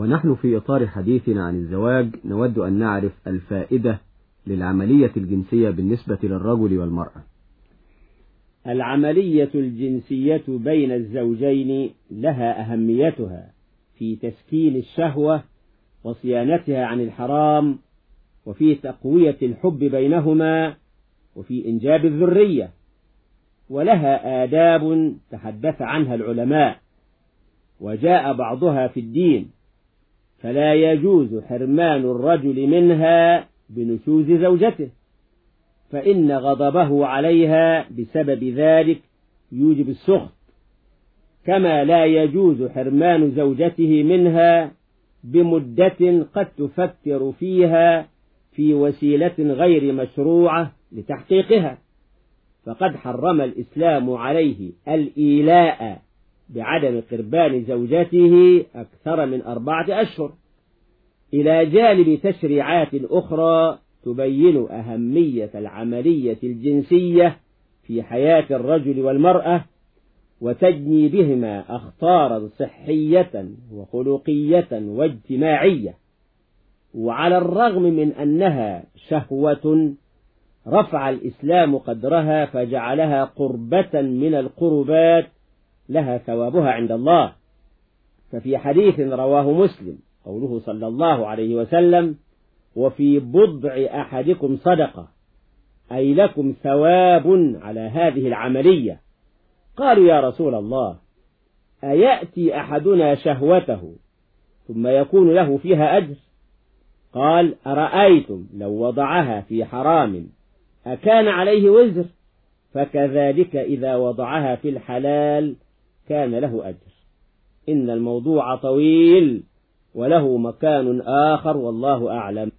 ونحن في إطار حديثنا عن الزواج نود أن نعرف الفائدة للعملية الجنسية بالنسبة للرجل والمرأة. العملية الجنسية بين الزوجين لها أهميتها في تسكين الشهوة وصيانتها عن الحرام وفي تقوية الحب بينهما وفي إنجاب الذرية ولها آداب تحدث عنها العلماء وجاء بعضها في الدين. فلا يجوز حرمان الرجل منها بنشوز زوجته فإن غضبه عليها بسبب ذلك يوجب السخط. كما لا يجوز حرمان زوجته منها بمدة قد تفكر فيها في وسيلة غير مشروعة لتحقيقها. فقد حرم الإسلام عليه الإيلاء بعدم قربان زوجته أكثر من أربعة أشهر. إلى جانب تشريعات أخرى تبين أهمية العملية الجنسية في حياة الرجل والمرأة وتجني بهما أخطارا صحية وخلقية واجتماعية. وعلى الرغم من أنها شهوة رفع الإسلام قدرها فجعلها قربة من القربات لها ثوابها عند الله. ففي حديث رواه مسلم قوله صلى الله عليه وسلم وفي بضع أحدكم صدقة أي لكم ثواب على هذه العملية. قالوا يا رسول الله أيأتي أحدنا شهوته ثم يكون له فيها أجر؟ قال أرأيتم لو وضعها في حرام أكان عليه وزر؟ فكذلك إذا وضعها في الحلال كان له أجر. إن الموضوع طويل وله مكان آخر والله أعلم.